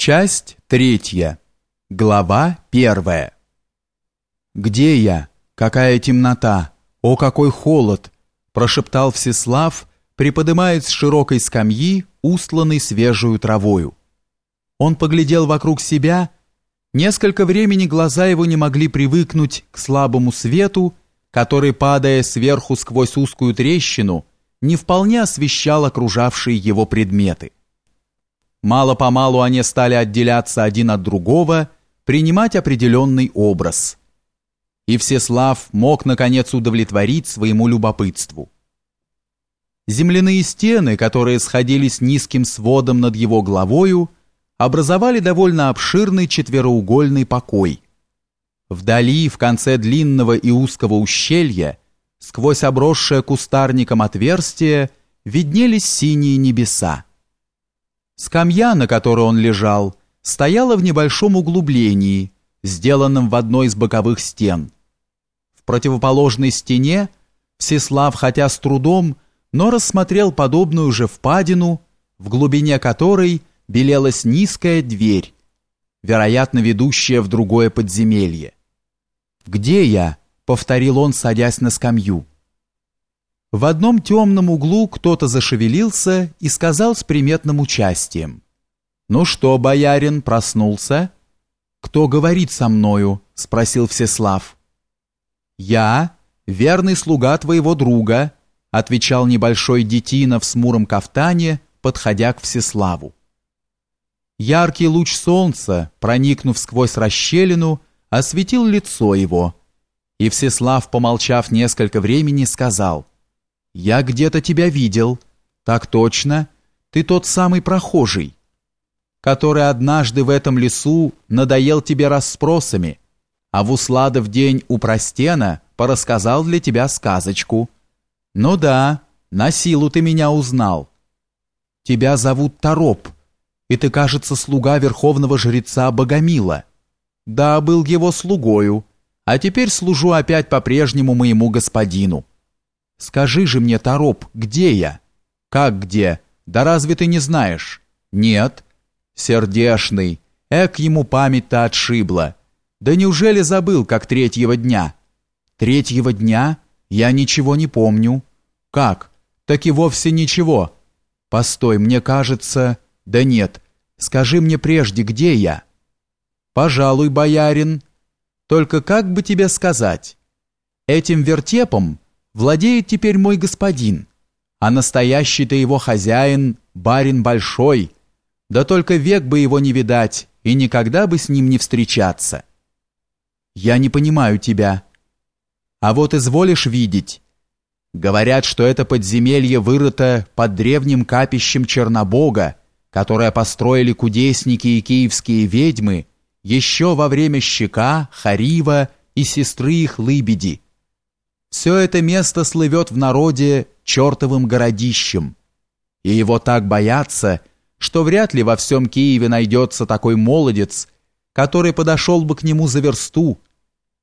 Часть третья. Глава первая. «Где я? Какая темнота! О, какой холод!» прошептал Всеслав, приподымаясь с широкой скамьи, устланной свежую травою. Он поглядел вокруг себя. Несколько времени глаза его не могли привыкнуть к слабому свету, который, падая сверху сквозь узкую трещину, не вполне освещал окружавшие его предметы. Мало-помалу они стали отделяться один от другого, принимать определенный образ. И Всеслав мог, наконец, удовлетворить своему любопытству. Земляные стены, которые сходились низким сводом над его головою, образовали довольно обширный четвероугольный покой. Вдали, в конце длинного и узкого ущелья, сквозь обросшее кустарником отверстие, виднелись синие небеса. Скамья, на которой он лежал, стояла в небольшом углублении, сделанном в одной из боковых стен. В противоположной стене Всеслав, хотя с трудом, но рассмотрел подобную же впадину, в глубине которой белелась низкая дверь, вероятно, ведущая в другое подземелье. «Где я?» — повторил он, садясь на скамью. В одном темном углу кто-то зашевелился и сказал с приметным участием. «Ну что, боярин, проснулся?» «Кто говорит со мною?» — спросил Всеслав. «Я, верный слуга твоего друга», — отвечал небольшой детина в смуром кафтане, подходя к Всеславу. Яркий луч солнца, проникнув сквозь расщелину, осветил лицо его, и Всеслав, помолчав несколько времени, сказал — «Я где-то тебя видел». «Так точно. Ты тот самый прохожий, который однажды в этом лесу надоел тебе расспросами, а в Усладов день у Простена порассказал для тебя сказочку. Ну да, на силу ты меня узнал. Тебя зовут Тороп, и ты, кажется, слуга верховного жреца Богомила. Да, был его слугою, а теперь служу опять по-прежнему моему господину». Скажи же мне, Тороп, где я? Как где? Да разве ты не знаешь? Нет. Сердешный. Эк ему память-то отшибла. Да неужели забыл, как третьего дня? Третьего дня? Я ничего не помню. Как? Так и вовсе ничего. Постой, мне кажется... Да нет. Скажи мне прежде, где я? Пожалуй, боярин. Только как бы тебе сказать? Этим вертепом владеет теперь мой господин, а настоящий-то его хозяин – барин большой, да только век бы его не видать и никогда бы с ним не встречаться. Я не понимаю тебя. А вот изволишь видеть. Говорят, что это подземелье вырыто под древним капищем Чернобога, которое построили кудесники и киевские ведьмы еще во время Щека, Харива и сестры их Лыбеди – все это место слывет в народе чертовым городищем. И его так боятся, что вряд ли во всем Киеве найдется такой молодец, который подошел бы к нему за версту,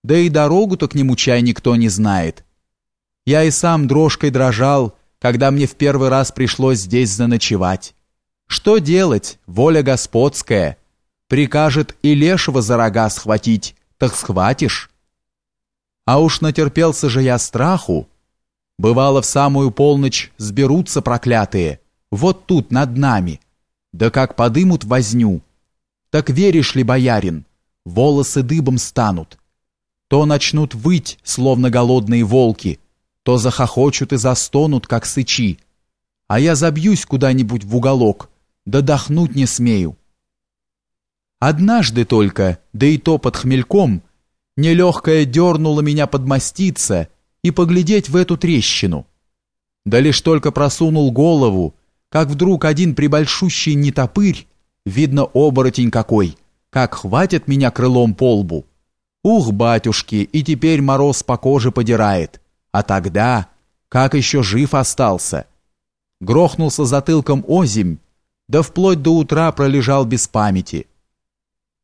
да и дорогу-то к нему чай никто не знает. Я и сам дрожкой дрожал, когда мне в первый раз пришлось здесь заночевать. Что делать, воля господская. Прикажет и лешего за рога схватить, так схватишь. А уж натерпелся же я страху. Бывало, в самую полночь сберутся проклятые, вот тут, над нами. Да как подымут возню. Так веришь ли, боярин, волосы дыбом станут. То начнут выть, словно голодные волки, то захохочут и застонут, как сычи. А я забьюсь куда-нибудь в уголок, да дохнуть не смею. Однажды только, да и то под хмельком, Нелегкая дернула меня подмоститься и поглядеть в эту трещину. Да лишь только просунул голову, как вдруг один прибольшущий нетопырь, видно оборотень какой, как хватит меня крылом по лбу. Ух, батюшки, и теперь мороз по коже подирает. А тогда, как еще жив остался? Грохнулся затылком озимь, да вплоть до утра пролежал без памяти.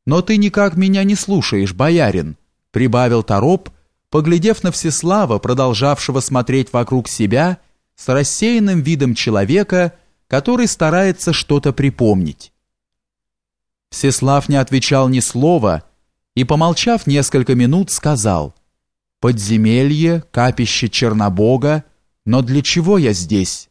Но ты никак меня не слушаешь, боярин прибавил Тороп, поглядев на Всеслава, продолжавшего смотреть вокруг себя с рассеянным видом человека, который старается что-то припомнить. Всеслав не отвечал ни слова и, помолчав несколько минут, сказал «Подземелье, капище Чернобога, но для чего я здесь?»